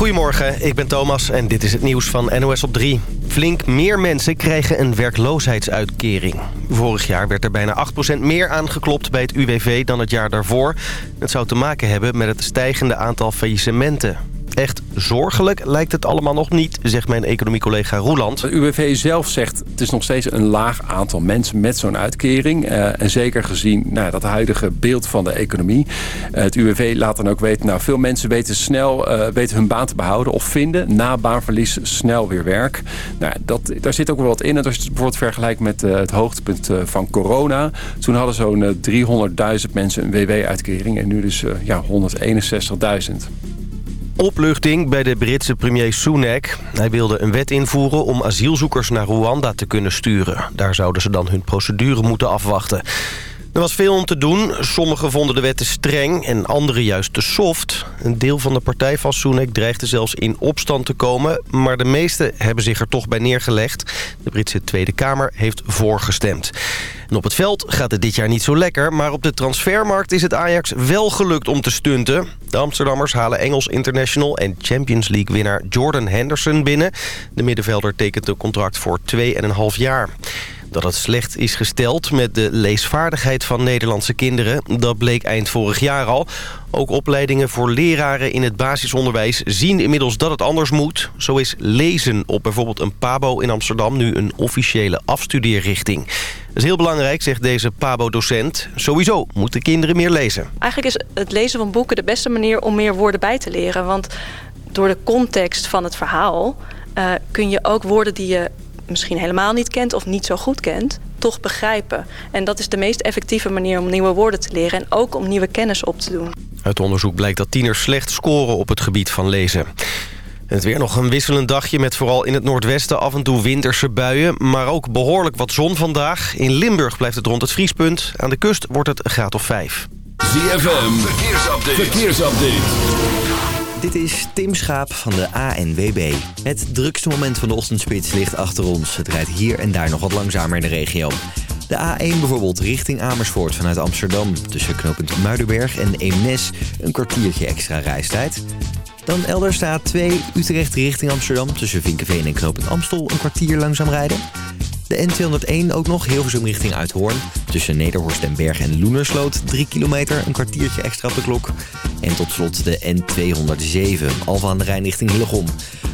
Goedemorgen, ik ben Thomas en dit is het nieuws van NOS op 3. Flink meer mensen krijgen een werkloosheidsuitkering. Vorig jaar werd er bijna 8% meer aangeklopt bij het UWV dan het jaar daarvoor. Het zou te maken hebben met het stijgende aantal faillissementen. Echt zorgelijk lijkt het allemaal nog niet, zegt mijn economiecollega Roeland. Het UWV zelf zegt het is nog steeds een laag aantal mensen met zo'n uitkering. Uh, en zeker gezien nou, dat huidige beeld van de economie. Uh, het UWV laat dan ook weten, nou, veel mensen weten snel uh, weten hun baan te behouden of vinden na baanverlies snel weer werk. Nou, dat, daar zit ook wel wat in. Als je het bijvoorbeeld vergelijkt met het hoogtepunt van corona. Toen hadden zo'n 300.000 mensen een WW-uitkering en nu dus ja, 161.000 opluchting bij de Britse premier Sunak. Hij wilde een wet invoeren om asielzoekers naar Rwanda te kunnen sturen. Daar zouden ze dan hun procedure moeten afwachten. Er was veel om te doen. Sommigen vonden de wet te streng en anderen juist te soft. Een deel van de partij van Sunak dreigde zelfs in opstand te komen... maar de meesten hebben zich er toch bij neergelegd. De Britse Tweede Kamer heeft voorgestemd. En op het veld gaat het dit jaar niet zo lekker... maar op de transfermarkt is het Ajax wel gelukt om te stunten. De Amsterdammers halen Engels International en Champions League-winnaar Jordan Henderson binnen. De middenvelder tekent een contract voor 2,5 jaar. Dat het slecht is gesteld met de leesvaardigheid van Nederlandse kinderen... dat bleek eind vorig jaar al. Ook opleidingen voor leraren in het basisonderwijs zien inmiddels dat het anders moet. Zo is lezen op bijvoorbeeld een PABO in Amsterdam nu een officiële afstudeerrichting. Dat is heel belangrijk, zegt deze PABO-docent. Sowieso moeten kinderen meer lezen. Eigenlijk is het lezen van boeken de beste manier om meer woorden bij te leren. Want door de context van het verhaal uh, kun je ook woorden die je misschien helemaal niet kent of niet zo goed kent, toch begrijpen. En dat is de meest effectieve manier om nieuwe woorden te leren en ook om nieuwe kennis op te doen. Uit onderzoek blijkt dat tieners slecht scoren op het gebied van lezen. Het weer nog een wisselend dagje met vooral in het noordwesten af en toe winterse buien. Maar ook behoorlijk wat zon vandaag. In Limburg blijft het rond het vriespunt. Aan de kust wordt het een graad of 5. ZFM, verkeersupdate. verkeersupdate. Dit is Tim Schaap van de ANWB. Het drukste moment van de ochtendspits ligt achter ons. Het rijdt hier en daar nog wat langzamer in de regio. De A1 bijvoorbeeld richting Amersfoort vanuit Amsterdam. Tussen knooppunt Muidenberg en Eemnes een kwartiertje extra reistijd. Dan elders staat 2 Utrecht richting Amsterdam. Tussen Vinkenveen en knooppunt Amstel een kwartier langzaam rijden. De N201 ook nog Hilversum richting Uithoorn. Tussen Nederhorst en Berg en Loenersloot 3 kilometer, een kwartiertje extra op de klok. En tot slot de N207 Alfa aan de Rijn richting Hillegom.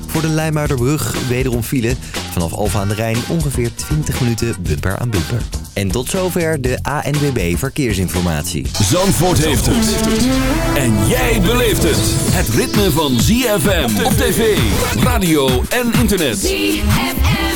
Voor de Leimuiderbrug wederom file. Vanaf Alfa aan de Rijn ongeveer 20 minuten bumper aan bumper. En tot zover de ANWB Verkeersinformatie. Zandvoort heeft het. En jij beleeft het. Het ritme van ZFM op tv, radio en internet. ZFM.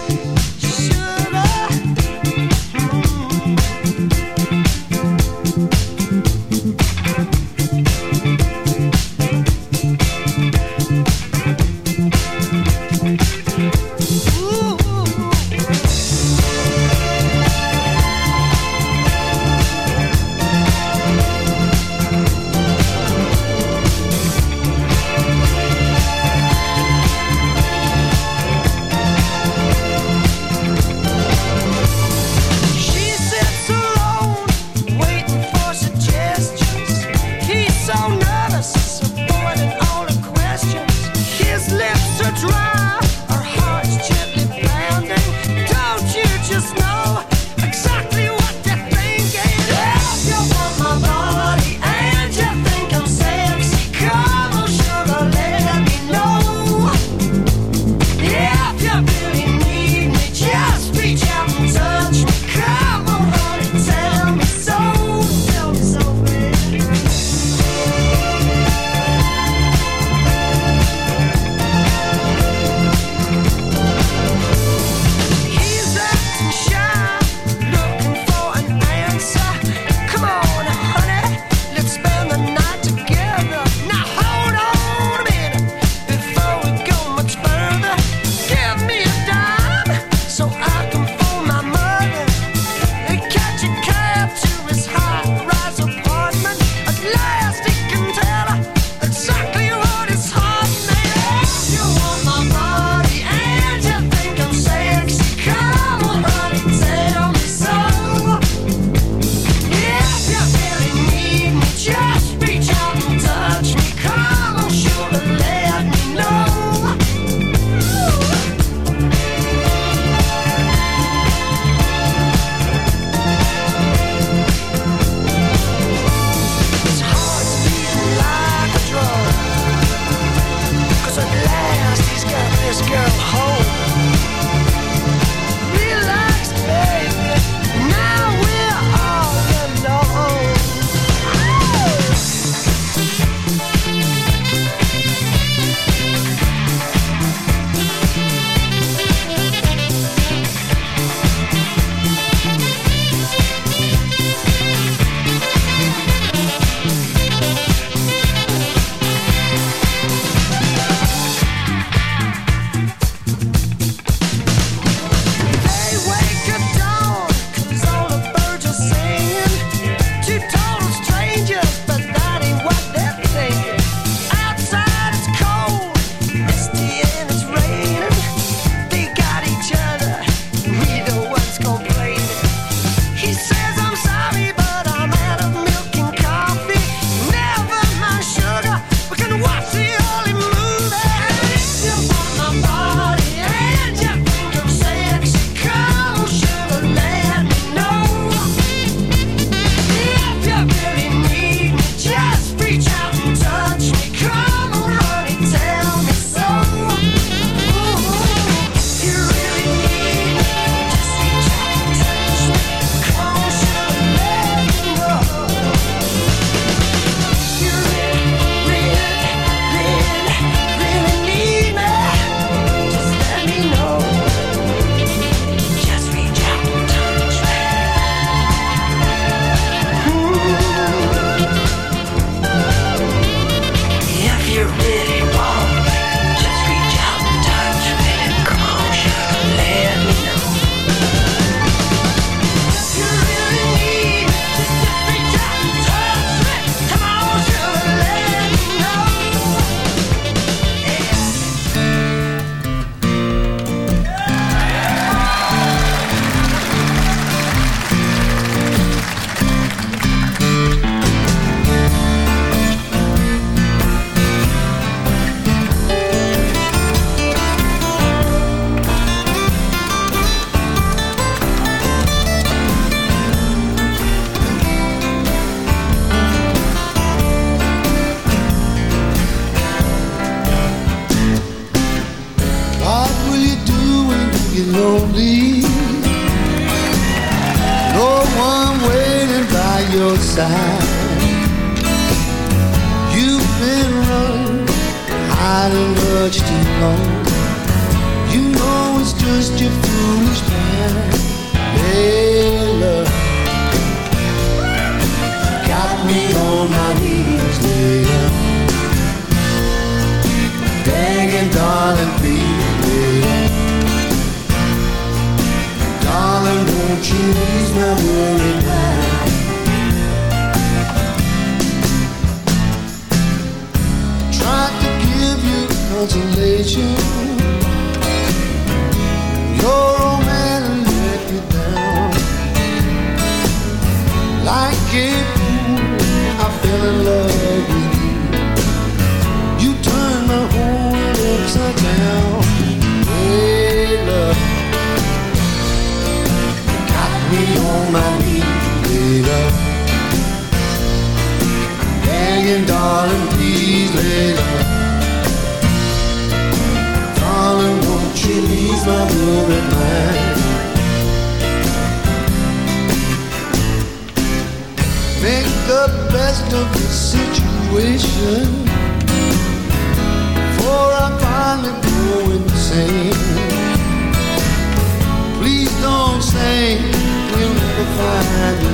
same, we'll never find.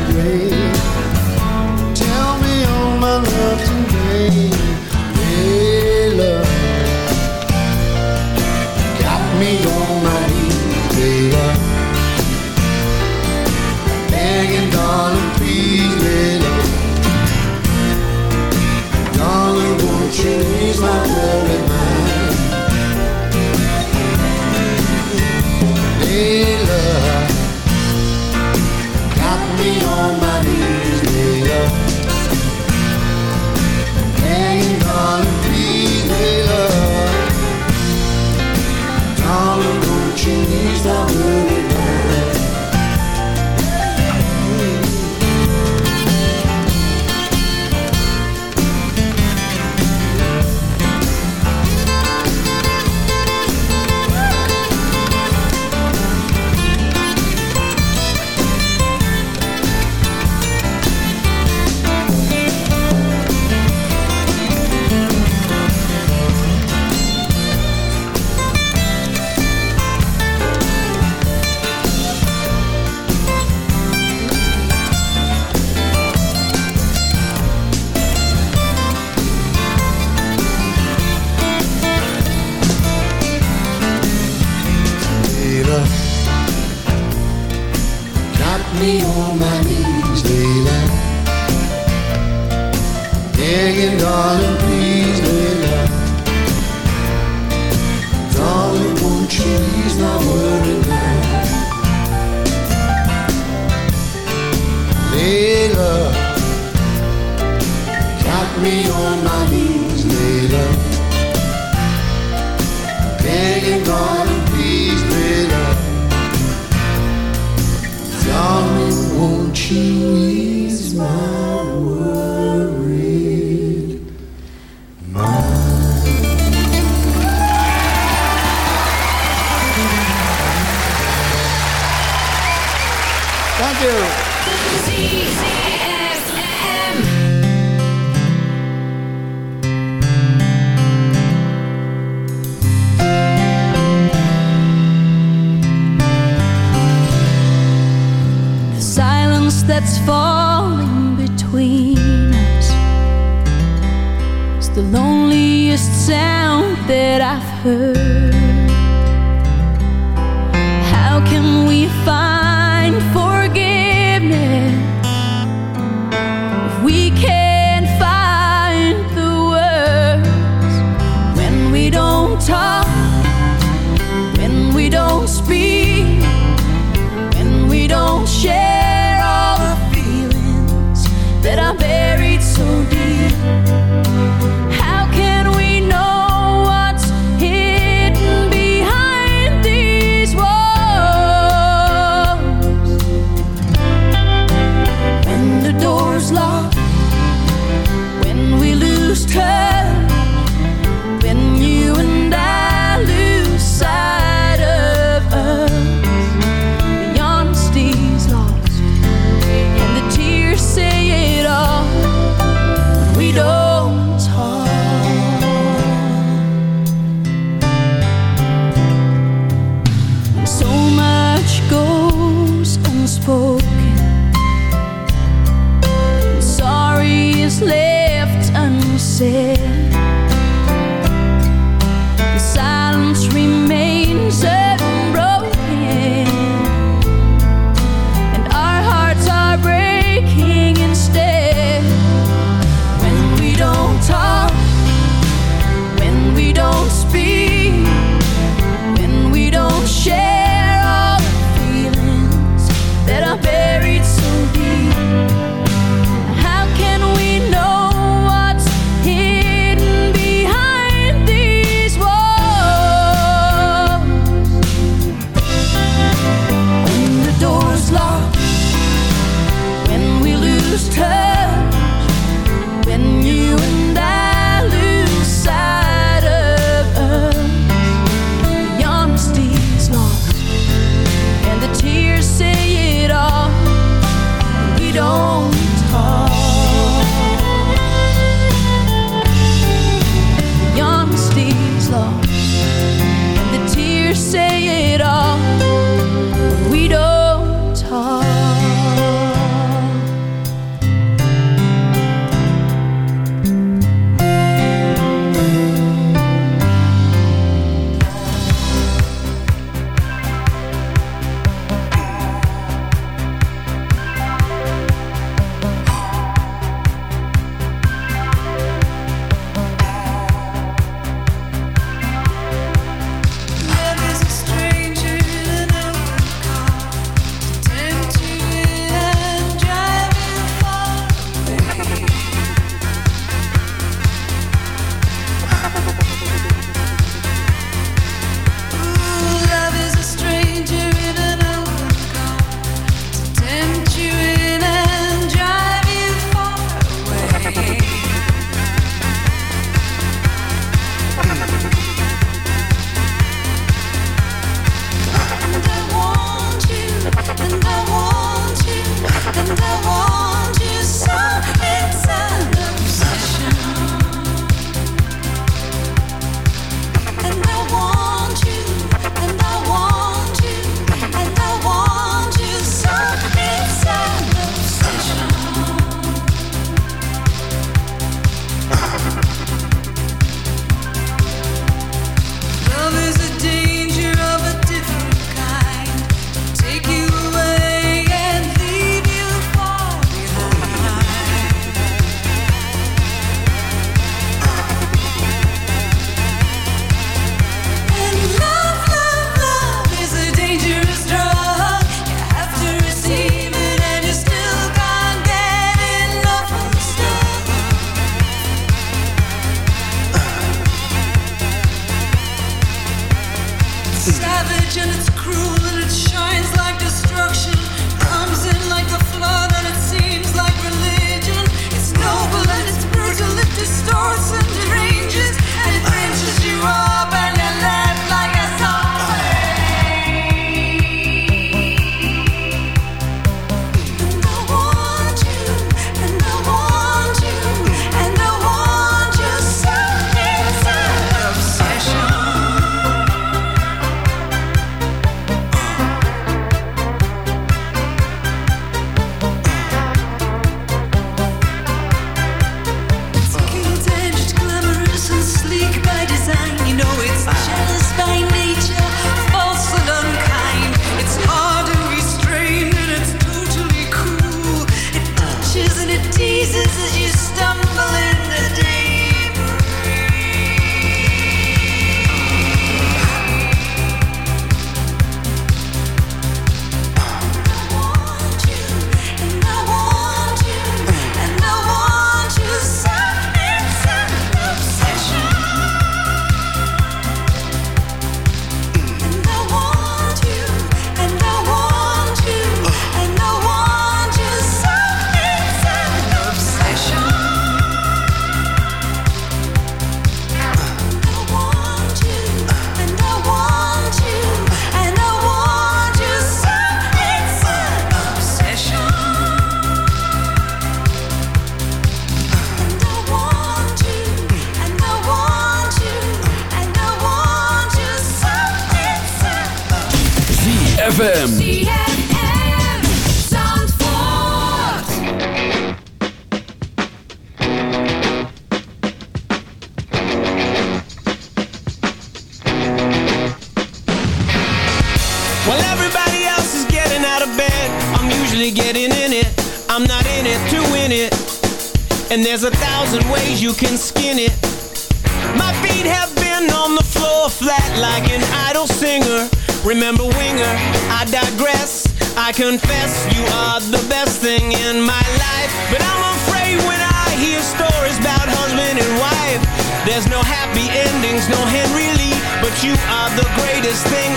me on my knees later, begging God to please later. Darling, won't you ease my her. for can skin it. My feet have been on the floor flat like an idle singer. Remember Winger, I digress. I confess you are the best thing in my life. But I'm afraid when I hear stories about husband and wife, there's no happy endings, no Henry Lee. But you are the greatest thing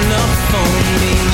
enough for me.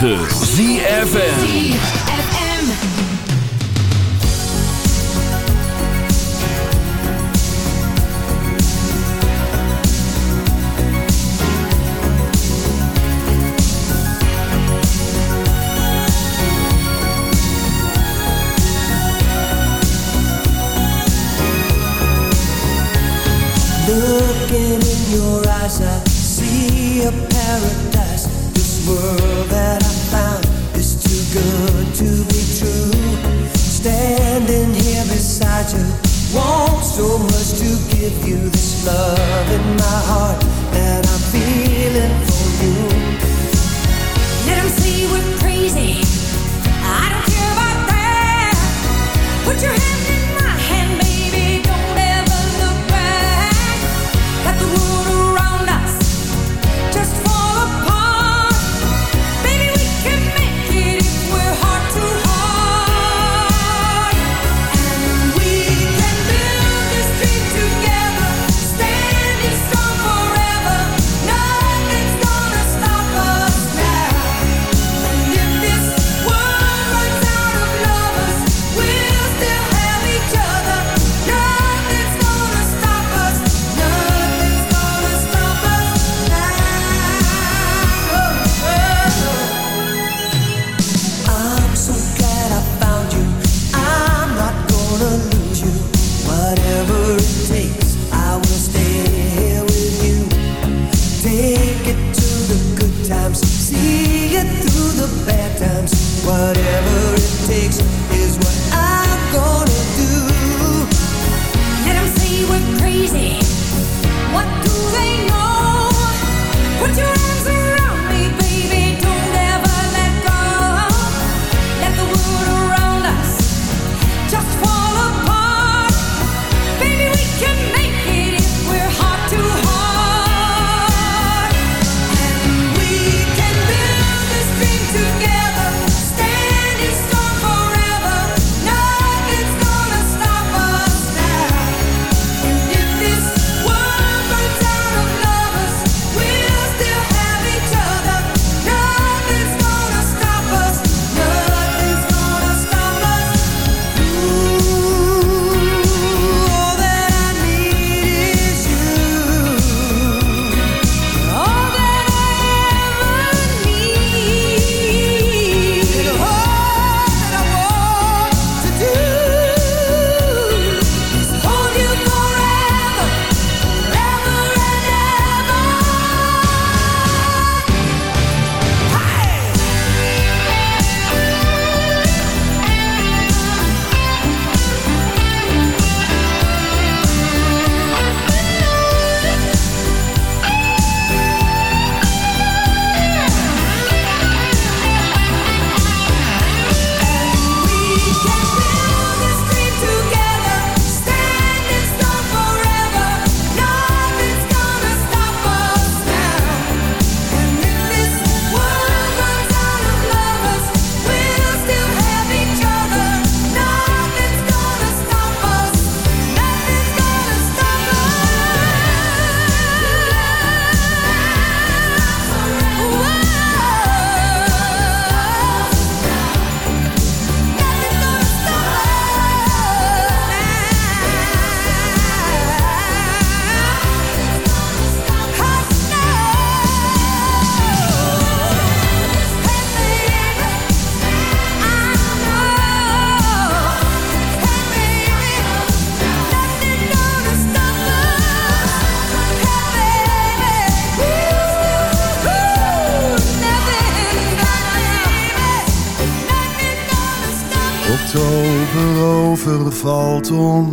106.9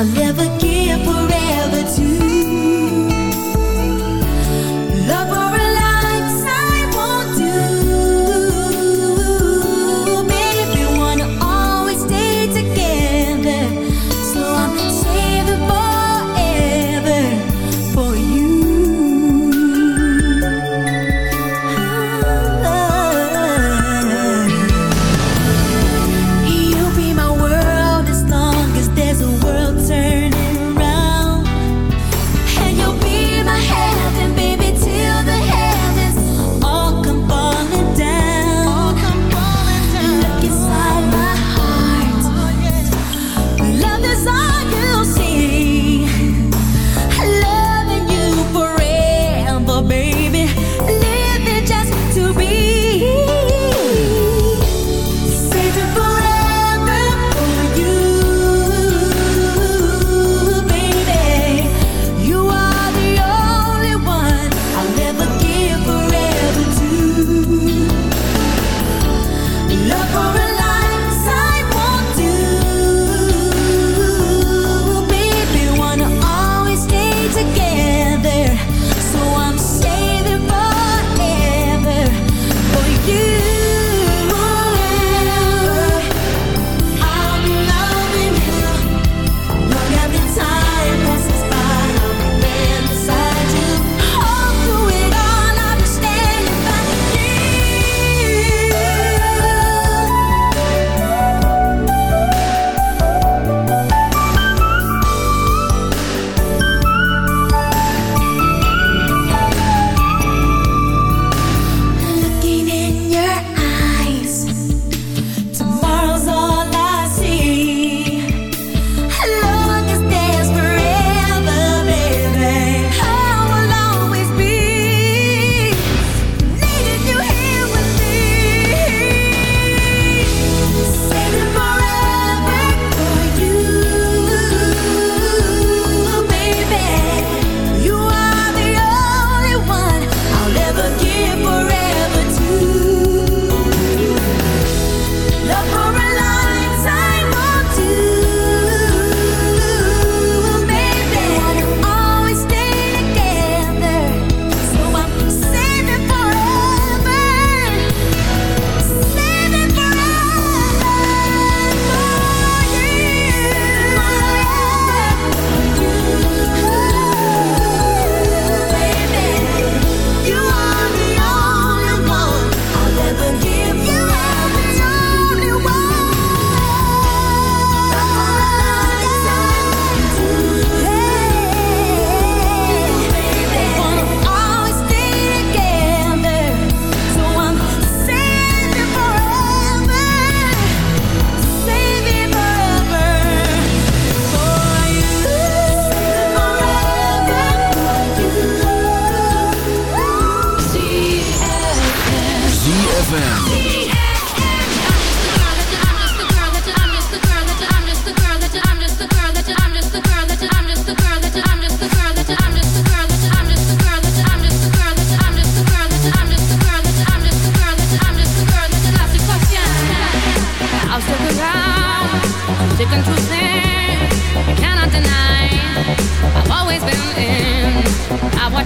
I'll never give.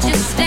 just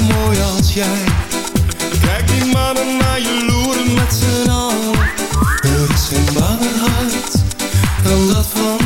mooi als jij. Kijk die mannen naar je loeren met z'n allen. Er is geen bange hart dan dat van